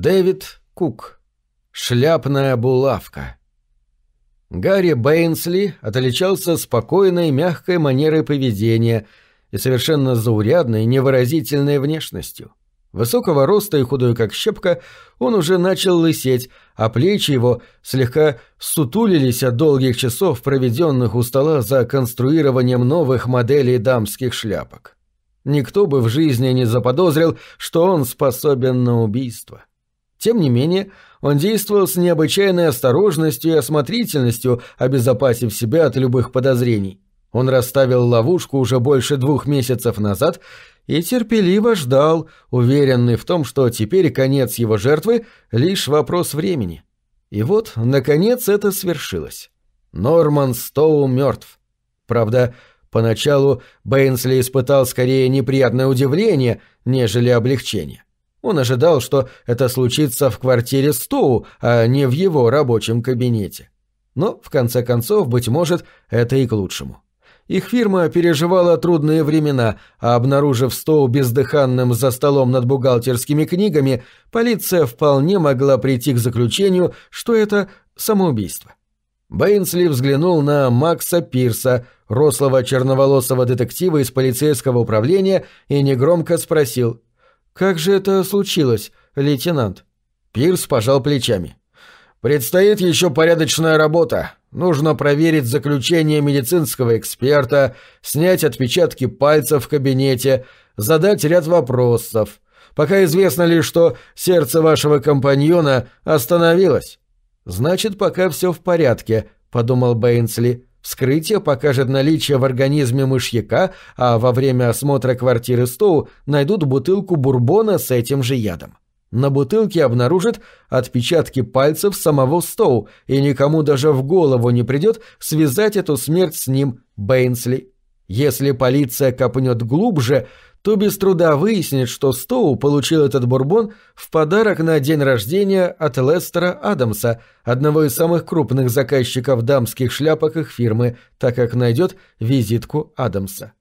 Дэвид Кук. Шляпная булавка. Гарри Бэйнсли отличался спокойной, мягкой манерой поведения и совершенно заурядной, невыразительной внешностью. Высокого роста и худой как щепка, он уже начал лысеть, а плечи его слегка сутулились от долгих часов, проведенных у стола за конструированием новых моделей дамских шляпок. Никто бы в жизни не заподозрил, что он способен на убийство. Тем не менее, он действовал с необычайной осторожностью и осмотрительностью, обезопасив себя от любых подозрений. Он расставил ловушку уже больше двух месяцев назад и терпеливо ждал, уверенный в том, что теперь конец его жертвы — лишь вопрос времени. И вот, наконец, это свершилось. Норман Стоу мертв. Правда, поначалу Бэйнсли испытал скорее неприятное удивление, нежели облегчение. Он ожидал, что это случится в квартире Стоу, а не в его рабочем кабинете. Но, в конце концов, быть может, это и к лучшему. Их фирма переживала трудные времена, а обнаружив Стоу бездыханным за столом над бухгалтерскими книгами, полиция вполне могла прийти к заключению, что это самоубийство. Бэйнсли взглянул на Макса Пирса, рослого черноволосого детектива из полицейского управления, и негромко спросил «Как же это случилось, лейтенант?» Пирс пожал плечами. «Предстоит еще порядочная работа. Нужно проверить заключение медицинского эксперта, снять отпечатки пальцев в кабинете, задать ряд вопросов. Пока известно лишь, что сердце вашего компаньона остановилось». «Значит, пока все в порядке», — подумал Бэйнсли. Вскрытие покажет наличие в организме мышьяка, а во время осмотра квартиры Стоу найдут бутылку бурбона с этим же ядом. На бутылке обнаружат отпечатки пальцев самого Стоу, и никому даже в голову не придет связать эту смерть с ним Бэйнсли. Если полиция копнет глубже, то без труда выяснит, что Стоу получил этот бурбон в подарок на день рождения от Лестера Адамса, одного из самых крупных заказчиков дамских шляпок их фирмы, так как найдет визитку Адамса.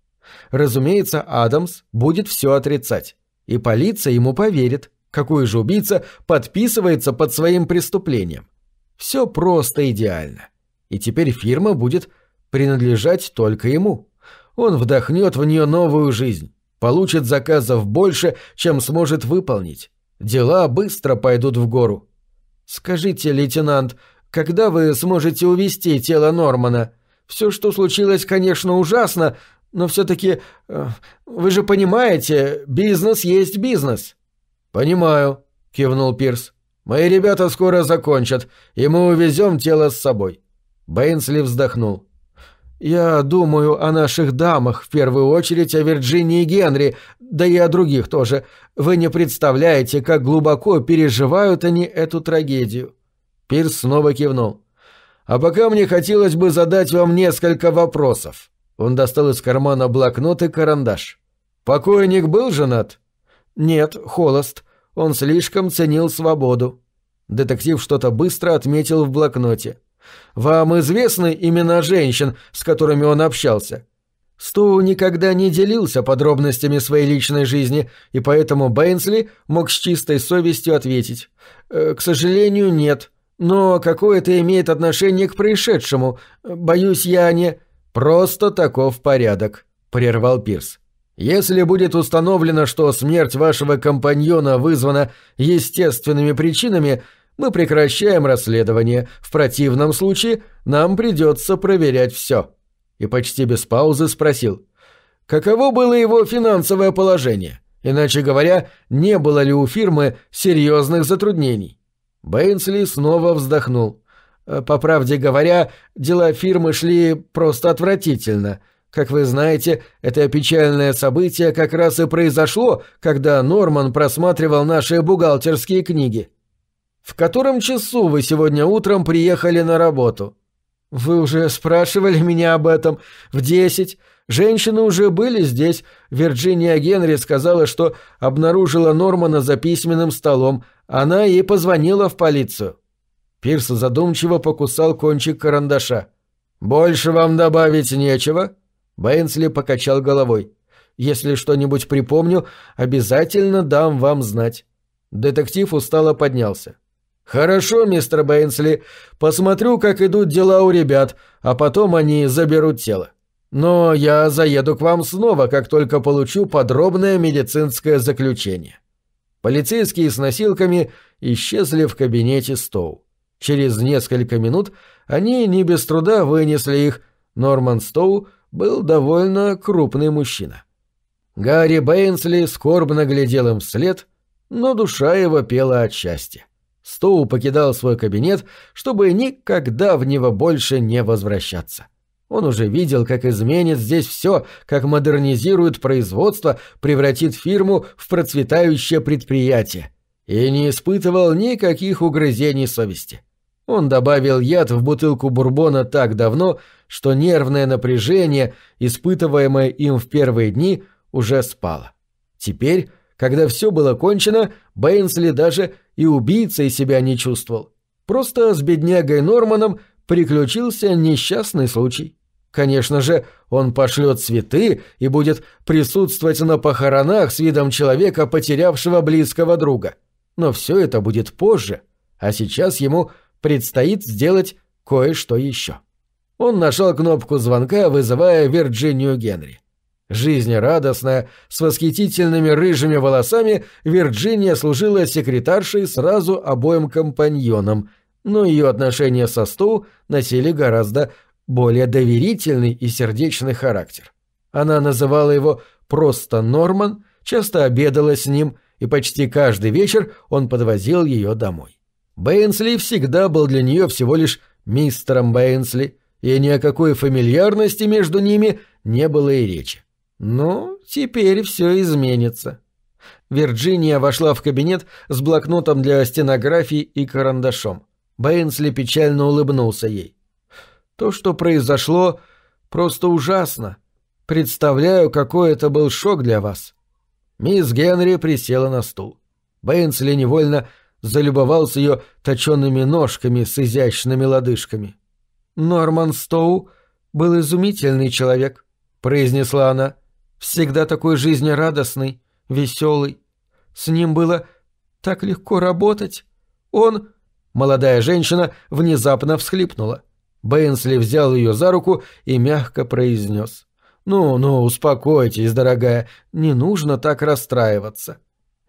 Разумеется, Адамс будет все отрицать, и полиция ему поверит, какой же убийца подписывается под своим преступлением. Все просто идеально. И теперь фирма будет принадлежать только ему. Он вдохнет в нее новую жизнь Получит заказов больше, чем сможет выполнить. Дела быстро пойдут в гору. Скажите, лейтенант, когда вы сможете увезти тело Нормана? Все, что случилось, конечно, ужасно, но все-таки... Э, вы же понимаете, бизнес есть бизнес. Понимаю, кивнул Пирс. Мои ребята скоро закончат, и мы увезем тело с собой. Бэйнсли вздохнул. «Я думаю о наших дамах, в первую очередь о Вирджинии Генри, да и о других тоже. Вы не представляете, как глубоко переживают они эту трагедию». Пирс снова кивнул. «А пока мне хотелось бы задать вам несколько вопросов». Он достал из кармана блокнот и карандаш. «Покойник был женат?» «Нет, холост. Он слишком ценил свободу». Детектив что-то быстро отметил в блокноте. Вам известны имена женщин, с которыми он общался?» Стоу никогда не делился подробностями своей личной жизни, и поэтому Бэйнсли мог с чистой совестью ответить. «Э, «К сожалению, нет. Но какое это имеет отношение к происшедшему? Боюсь, я не...» «Просто таков порядок», — прервал Пирс. «Если будет установлено, что смерть вашего компаньона вызвана естественными причинами, мы прекращаем расследование. В противном случае нам придется проверять все». И почти без паузы спросил. Каково было его финансовое положение? Иначе говоря, не было ли у фирмы серьезных затруднений? Бэйнсли снова вздохнул. «Э, по правде говоря, дела фирмы шли просто отвратительно. Как вы знаете, это печальное событие как раз и произошло, когда Норман просматривал наши бухгалтерские книги. «В котором часу вы сегодня утром приехали на работу?» «Вы уже спрашивали меня об этом. В десять. Женщины уже были здесь. Вирджиния Генри сказала, что обнаружила Нормана за письменным столом. Она ей позвонила в полицию». Пирс задумчиво покусал кончик карандаша. «Больше вам добавить нечего?» Бэйнсли покачал головой. «Если что-нибудь припомню, обязательно дам вам знать». Детектив устало поднялся. «Хорошо, мистер Бэйнсли, посмотрю, как идут дела у ребят, а потом они заберут тело. Но я заеду к вам снова, как только получу подробное медицинское заключение». Полицейские с носилками исчезли в кабинете Стоу. Через несколько минут они не без труда вынесли их. Норман Стоу был довольно крупный мужчина. Гарри Бэйнсли скорбно глядел им вслед, но душа его пела от счастья. Стоу покидал свой кабинет, чтобы никогда в него больше не возвращаться. Он уже видел, как изменит здесь все, как модернизирует производство, превратит фирму в процветающее предприятие. И не испытывал никаких угрызений совести. Он добавил яд в бутылку бурбона так давно, что нервное напряжение, испытываемое им в первые дни, уже спало. Теперь, когда все было кончено, Бэйнсли даже и убийцей себя не чувствовал. Просто с беднягой Норманом приключился несчастный случай. Конечно же, он пошлет цветы и будет присутствовать на похоронах с видом человека, потерявшего близкого друга. Но все это будет позже, а сейчас ему предстоит сделать кое-что еще. Он нажал кнопку звонка, вызывая Вирджинию Генри. Жизнерадостная, с восхитительными рыжими волосами, Вирджиния служила секретаршей сразу обоим компаньонам, но ее отношения со Стоу носили гораздо более доверительный и сердечный характер. Она называла его просто Норман, часто обедала с ним, и почти каждый вечер он подвозил ее домой. Бэйнсли всегда был для нее всего лишь мистером Бэйнсли, и ни о какой фамильярности между ними не было и речи. Но теперь все изменится. Вирджиния вошла в кабинет с блокнотом для стенографии и карандашом. Бэйнсли печально улыбнулся ей. То, что произошло, просто ужасно. Представляю, какой это был шок для вас. Мисс Генри присела на стул. Бэйнсли невольно залюбовался ее точенными ножками с изящными лодыжками. «Норман Стоу был изумительный человек», — произнесла она. «Всегда такой жизнерадостный, веселый. С ним было так легко работать. Он...» Молодая женщина внезапно всхлипнула. Бэйнсли взял ее за руку и мягко произнес. «Ну, ну, успокойтесь, дорогая, не нужно так расстраиваться».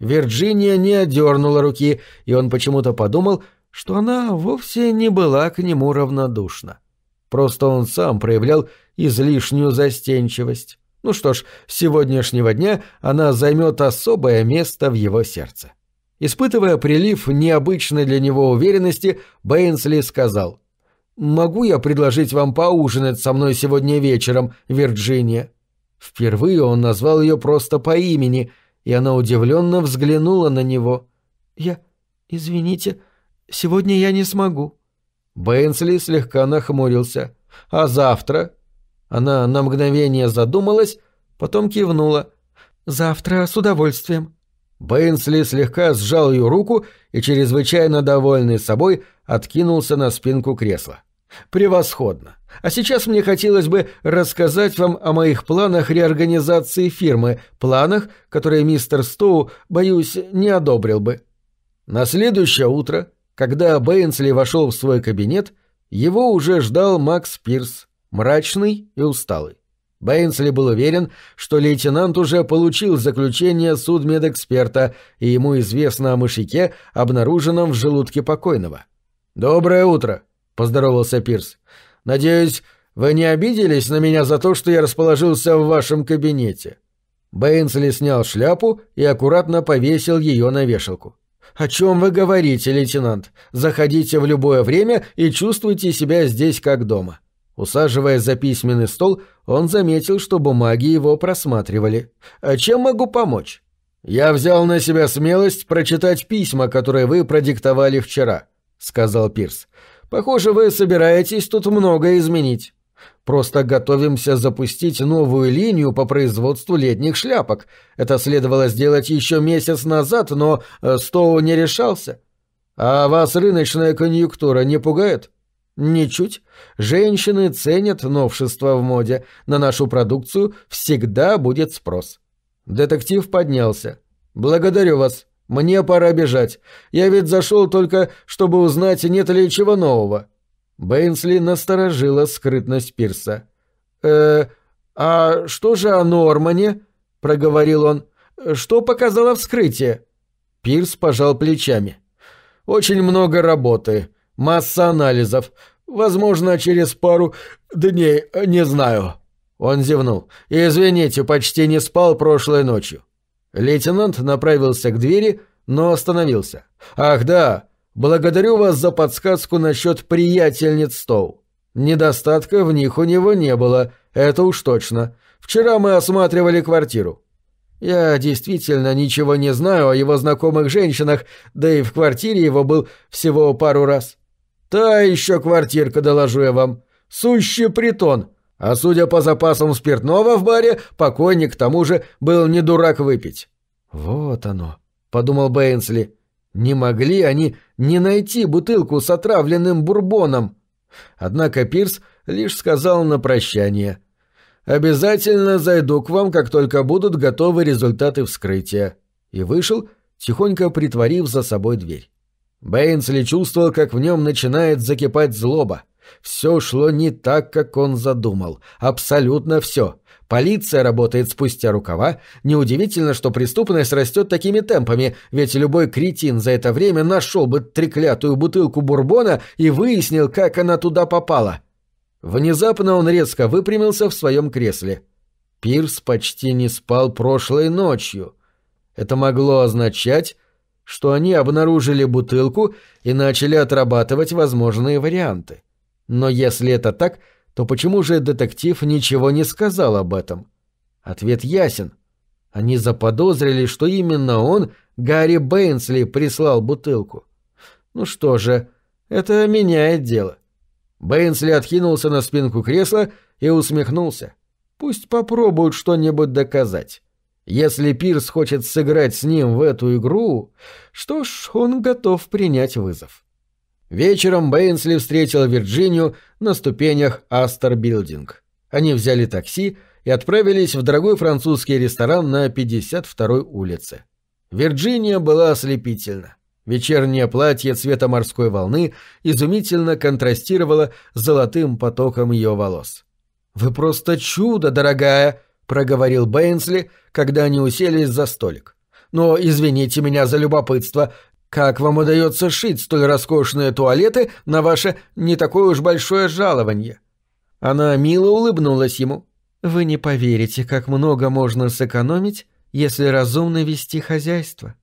Вирджиния не отдернула руки, и он почему-то подумал, что она вовсе не была к нему равнодушна. Просто он сам проявлял излишнюю застенчивость. Ну что ж, с сегодняшнего дня она займет особое место в его сердце. Испытывая прилив необычной для него уверенности, Бэйнсли сказал «Могу я предложить вам поужинать со мной сегодня вечером, Вирджиния?» Впервые он назвал ее просто по имени, и она удивленно взглянула на него. «Я... извините, сегодня я не смогу». Бэйнсли слегка нахмурился. «А завтра?» Она на мгновение задумалась, потом кивнула. «Завтра с удовольствием». Бэйнсли слегка сжал ее руку и, чрезвычайно довольный собой, откинулся на спинку кресла. Превосходно. А сейчас мне хотелось бы рассказать вам о моих планах реорганизации фирмы, планах, которые мистер Стоу, боюсь, не одобрил бы. На следующее утро, когда Бэйнсли вошел в свой кабинет, его уже ждал Макс Пирс, мрачный и усталый. Бэйнсли был уверен, что лейтенант уже получил заключение судмедэксперта, и ему известно о мышике, обнаруженном в желудке покойного. «Доброе утро», поздоровался Пирс. «Надеюсь, вы не обиделись на меня за то, что я расположился в вашем кабинете?» Бэйнсли снял шляпу и аккуратно повесил ее на вешалку. «О чем вы говорите, лейтенант? Заходите в любое время и чувствуйте себя здесь как дома». Усаживаясь за письменный стол, он заметил, что бумаги его просматривали. «А чем могу помочь?» «Я взял на себя смелость прочитать письма, которые вы продиктовали вчера», — сказал Пирс. Похоже, вы собираетесь тут многое изменить. Просто готовимся запустить новую линию по производству летних шляпок. Это следовало сделать еще месяц назад, но э, Стоу не решался. А вас рыночная конъюнктура не пугает? Ничуть. Женщины ценят новшества в моде. На нашу продукцию всегда будет спрос. Детектив поднялся. Благодарю вас. Мне пора бежать. Я ведь зашел только, чтобы узнать, нет ли чего нового». Бэйнсли насторожила скрытность Пирса. «Э, а что же о Нормане?» — проговорил он. «Что показало вскрытие?» Пирс пожал плечами. «Очень много работы, масса анализов. Возможно, через пару дней, не знаю». Он зевнул. «Извините, почти не спал прошлой ночью». Лейтенант направился к двери, но остановился. «Ах да, благодарю вас за подсказку насчет приятельниц Стоу. Недостатка в них у него не было, это уж точно. Вчера мы осматривали квартиру. Я действительно ничего не знаю о его знакомых женщинах, да и в квартире его был всего пару раз. Та еще квартирка, доложу я вам. Сущий притон. А судя по запасам спиртного в баре, покойник к тому же был не дурак выпить. Вот оно, подумал Бэйнсли. Не могли они не найти бутылку с отравленным бурбоном. Однако Пирс лишь сказал на прощание — Обязательно зайду к вам, как только будут готовы результаты вскрытия. И вышел, тихонько притворив за собой дверь. Бэйнсли чувствовал, как в нем начинает закипать злоба. Все шло не так, как он задумал. Абсолютно все. Полиция работает спустя рукава. Неудивительно, что преступность растет такими темпами, ведь любой кретин за это время нашел бы треклятую бутылку бурбона и выяснил, как она туда попала. — Внезапно он резко выпрямился в своем кресле. Пирс почти не спал прошлой ночью. Это могло означать, что они обнаружили бутылку и начали отрабатывать возможные варианты. Но если это так, то почему же детектив ничего не сказал об этом? Ответ ясен. Они заподозрили, что именно он, Гарри Бэйнсли, прислал бутылку. Ну что же, это меняет дело. Бэйнсли откинулся на спинку кресла и усмехнулся. Пусть попробуют что-нибудь доказать. Если Пирс хочет сыграть с ним в эту игру, что ж, он готов принять вызов. Вечером Бэйнсли встретил Вирджинию на ступенях Астер Билдинг. Они взяли такси и отправились в дорогой французский ресторан на 52-й улице. Вирджиния была ослепительна. Вечернее платье цвета морской волны изумительно контрастировало с золотым потоком ее волос. «Вы просто чудо, дорогая!» — проговорил Бэйнсли, когда они уселись за столик. «Но извините меня за любопытство. Как вам удается шить столь роскошные туалеты на ваше не такое уж большое жалование?» Она мило улыбнулась ему. «Вы не поверите, как много можно сэкономить, если разумно вести хозяйство.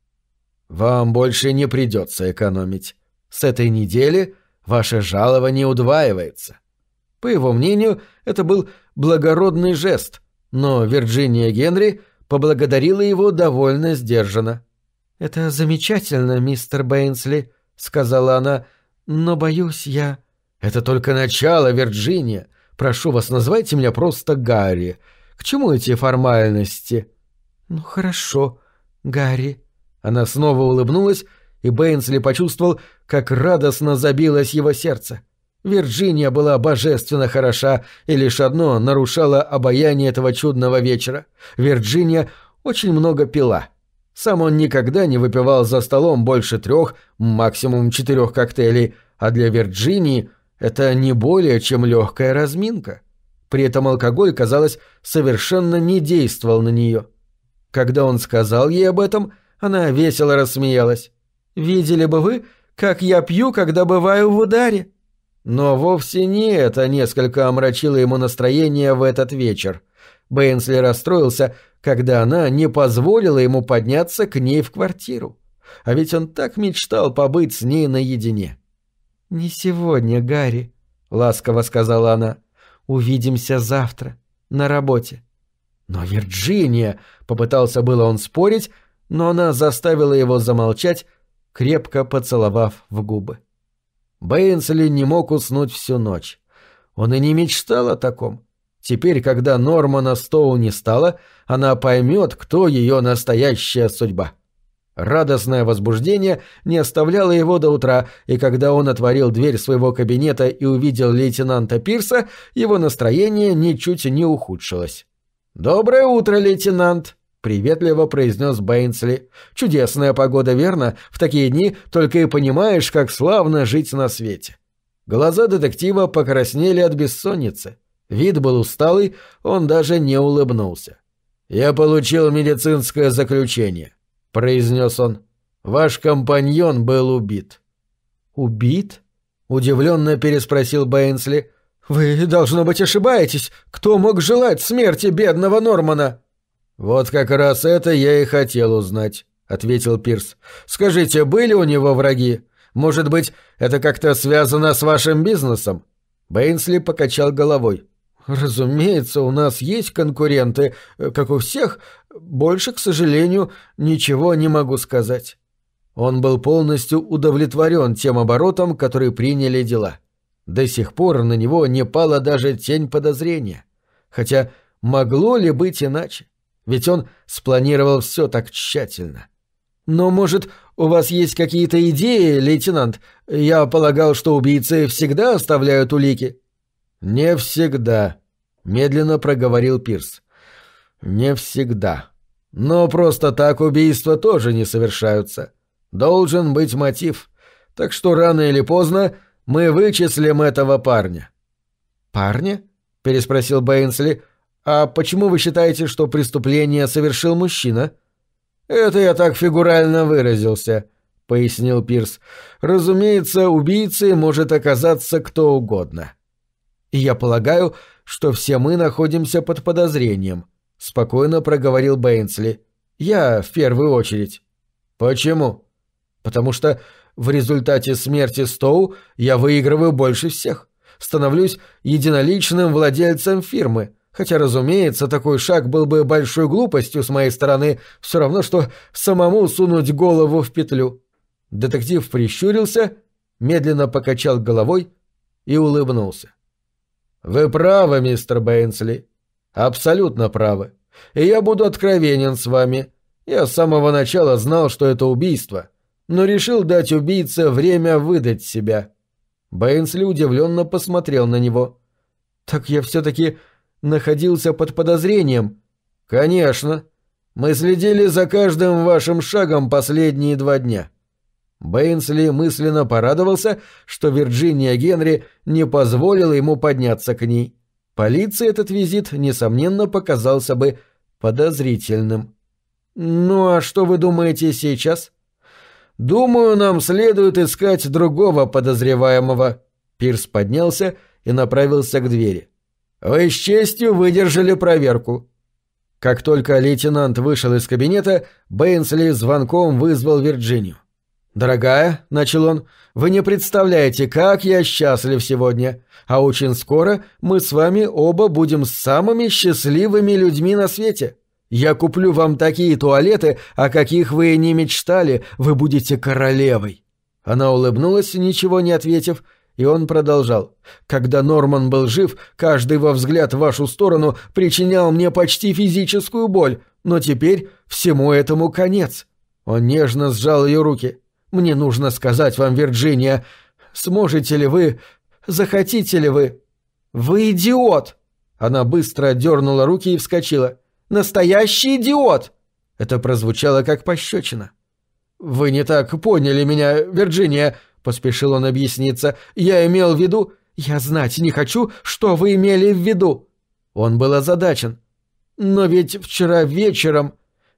Вам больше не придется экономить. С этой недели ваше жалование удваивается. По его мнению, это был благородный жест, но Вирджиния Генри поблагодарила его довольно сдержанно. «Это замечательно, мистер Бэйнсли», — сказала она, — «но, боюсь, я...» «Это только начало, Вирджиния. Прошу вас, называйте меня просто Гарри. К чему эти формальности?» «Ну, хорошо, Гарри», она снова улыбнулась, и Бэйнсли почувствовал, как радостно забилось его сердце. Вирджиния была божественно хороша, и лишь одно нарушало обаяние этого чудного вечера. Вирджиния очень много пила. Сам он никогда не выпивал за столом больше трех, максимум четырех коктейлей, а для Вирджинии это не более чем легкая разминка. При этом алкоголь, казалось, совершенно не действовал на нее. Когда он сказал ей об этом – она весело рассмеялась. «Видели бы вы, как я пью, когда бываю в ударе?» Но вовсе не это несколько омрачило ему настроение в этот вечер. Бэйнсли расстроился, когда она не позволила ему подняться к ней в квартиру. А ведь он так мечтал побыть с ней наедине. «Не сегодня, Гарри», — ласково сказала она. «Увидимся завтра, на работе». «Но Вирджиния», — попытался было он спорить, но она заставила его замолчать, крепко поцеловав в губы. Бэйнсли не мог уснуть всю ночь. Он и не мечтал о таком. Теперь, когда Нормана Стоу не стало, она поймет, кто ее настоящая судьба. Радостное возбуждение не оставляло его до утра, и когда он отворил дверь своего кабинета и увидел лейтенанта Пирса, его настроение ничуть не ухудшилось. «Доброе утро, лейтенант!» — приветливо произнес Бэйнсли. «Чудесная погода, верно? В такие дни только и понимаешь, как славно жить на свете». Глаза детектива покраснели от бессонницы. Вид был усталый, он даже не улыбнулся. «Я получил медицинское заключение», — произнес он. «Ваш компаньон был убит». «Убит?» — удивленно переспросил Бэйнсли. «Вы, должно быть, ошибаетесь. Кто мог желать смерти бедного Нормана?» «Вот как раз это я и хотел узнать», — ответил Пирс. «Скажите, были у него враги? Может быть, это как-то связано с вашим бизнесом?» Бэйнсли покачал головой. «Разумеется, у нас есть конкуренты, как у всех. Больше, к сожалению, ничего не могу сказать». Он был полностью удовлетворен тем оборотом, который приняли дела. До сих пор на него не пала даже тень подозрения. Хотя могло ли быть иначе? Ведь он спланировал все так тщательно. «Но, может, у вас есть какие-то идеи, лейтенант? Я полагал, что убийцы всегда оставляют улики». «Не всегда», — медленно проговорил Пирс. «Не всегда. Но просто так убийства тоже не совершаются. Должен быть мотив. Так что рано или поздно мы вычислим этого парня». «Парня?» — переспросил Бэйнсли. «А почему вы считаете, что преступление совершил мужчина?» «Это я так фигурально выразился», — пояснил Пирс. «Разумеется, убийцей может оказаться кто угодно». «И я полагаю, что все мы находимся под подозрением», — спокойно проговорил Бэйнсли. «Я в первую очередь». «Почему?» потому что в результате смерти Стоу я выигрываю больше всех. Становлюсь единоличным владельцем фирмы. Хотя, разумеется, такой шаг был бы большой глупостью с моей стороны, все равно, что самому сунуть голову в петлю. Детектив прищурился, медленно покачал головой и улыбнулся. «Вы правы, мистер Бэйнсли. Абсолютно правы. И я буду откровенен с вами. Я с самого начала знал, что это убийство но решил дать убийце время выдать себя. Бэйнсли удивленно посмотрел на него. «Так я все-таки находился под подозрением». «Конечно. Мы следили за каждым вашим шагом последние два дня». Бэйнсли мысленно порадовался, что Вирджиния Генри не позволила ему подняться к ней. Полиции этот визит, несомненно, показался бы подозрительным. «Ну а что вы думаете сейчас?» «Думаю, нам следует искать другого подозреваемого». Пирс поднялся и направился к двери. «Вы с честью выдержали проверку». Как только лейтенант вышел из кабинета, Бэйнсли звонком вызвал Вирджинию. «Дорогая», — начал он, — «вы не представляете, как я счастлив сегодня. А очень скоро мы с вами оба будем самыми счастливыми людьми на свете. Я куплю вам такие туалеты, о каких вы и не мечтали, вы будете королевой». Она улыбнулась, ничего не ответив, и он продолжал. «Когда Норман был жив, каждый его взгляд в вашу сторону причинял мне почти физическую боль, но теперь всему этому конец». Он нежно сжал ее руки. «Мне нужно сказать вам, Вирджиния, сможете ли вы, захотите ли вы...» «Вы идиот!» Она быстро дернула руки и вскочила. Настоящий идиот!» Это прозвучало как пощечина. «Вы не так поняли меня, Вирджиния», — поспешил он объясниться. «Я имел в виду...» «Я знать не хочу, что вы имели в виду». Он был озадачен. «Но ведь вчера вечером...»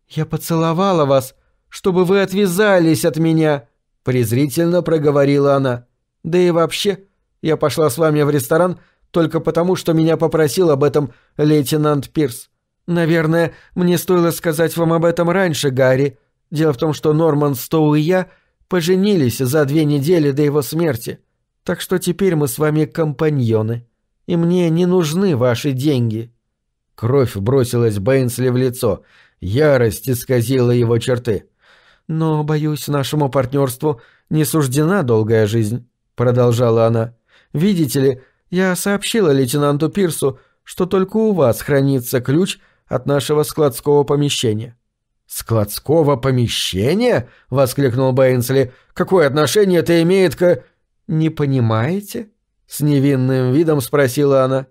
«Я поцеловала вас, чтобы вы отвязались от меня», — презрительно проговорила она. «Да и вообще, я пошла с вами в ресторан только потому, что меня попросил об этом лейтенант Пирс. «Наверное, мне стоило сказать вам об этом раньше, Гарри. Дело в том, что Норман Стоу и я поженились за две недели до его смерти. Так что теперь мы с вами компаньоны. И мне не нужны ваши деньги». Кровь бросилась Бэйнсли в лицо. Ярость исказила его черты. «Но, боюсь, нашему партнерству не суждена долгая жизнь», — продолжала она. «Видите ли, я сообщила лейтенанту Пирсу, что только у вас хранится ключ от нашего складского помещения». «Складского помещения?» — воскликнул Бэйнсли. «Какое отношение это имеет к...» «Не понимаете?» — с невинным видом спросила она.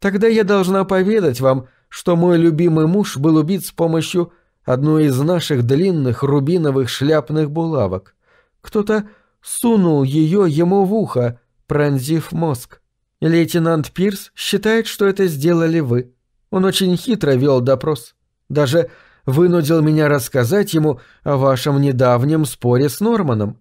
«Тогда я должна поведать вам, что мой любимый муж был убит с помощью одной из наших длинных рубиновых шляпных булавок. Кто-то сунул ее ему в ухо, пронзив мозг. Лейтенант Пирс считает, что это сделали вы. Он очень хитро вел допрос. Даже вынудил меня рассказать ему о вашем недавнем споре с Норманом.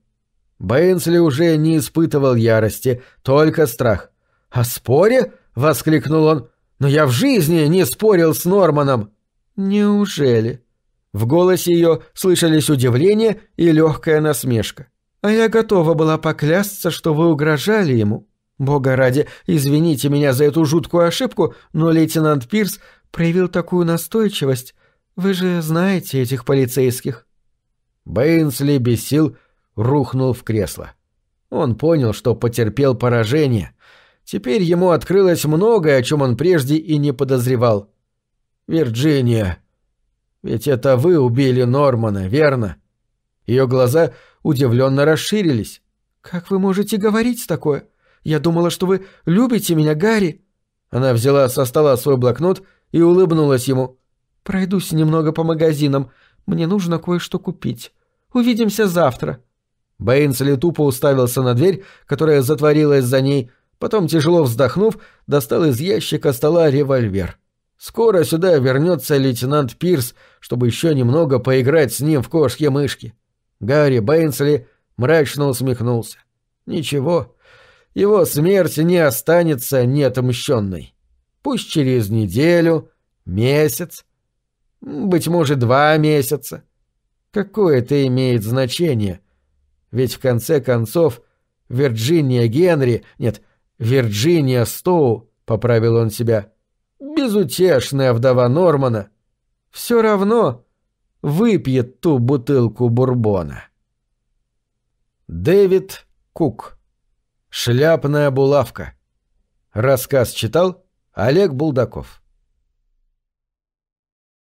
Бэйнсли уже не испытывал ярости, только страх. «О споре?» — воскликнул он. «Но я в жизни не спорил с Норманом!» «Неужели?» В голосе ее слышались удивление и легкая насмешка. «А я готова была поклясться, что вы угрожали ему. Бога ради, извините меня за эту жуткую ошибку, но лейтенант Пирс проявил такую настойчивость. Вы же знаете этих полицейских». Бэйнсли без сил рухнул в кресло. Он понял, что потерпел поражение. Теперь ему открылось многое, о чем он прежде и не подозревал. «Вирджиния, ведь это вы убили Нормана, верно?» Ее глаза удивленно расширились. «Как вы можете говорить такое? Я думала, что вы любите меня, Гарри». Она взяла со стола свой блокнот и улыбнулась ему. «Пройдусь немного по магазинам. Мне нужно кое-что купить. Увидимся завтра». Бэйнсли тупо уставился на дверь, которая затворилась за ней, потом, тяжело вздохнув, достал из ящика стола револьвер. Скоро сюда вернется лейтенант Пирс, чтобы еще немного поиграть с ним в кошки-мышки. Гарри Бэйнсли мрачно усмехнулся. Ничего, его смерть не останется неотомщенной. Пусть через неделю, месяц, быть может, два месяца. Какое это имеет значение? Ведь в конце концов Вирджиния Генри, нет, Вирджиния Стоу, поправил он себя, безутешная вдова Нормана, все равно выпьет ту бутылку бурбона. Дэвид Кук Шляпная булавка. Рассказ читал Олег Булдаков.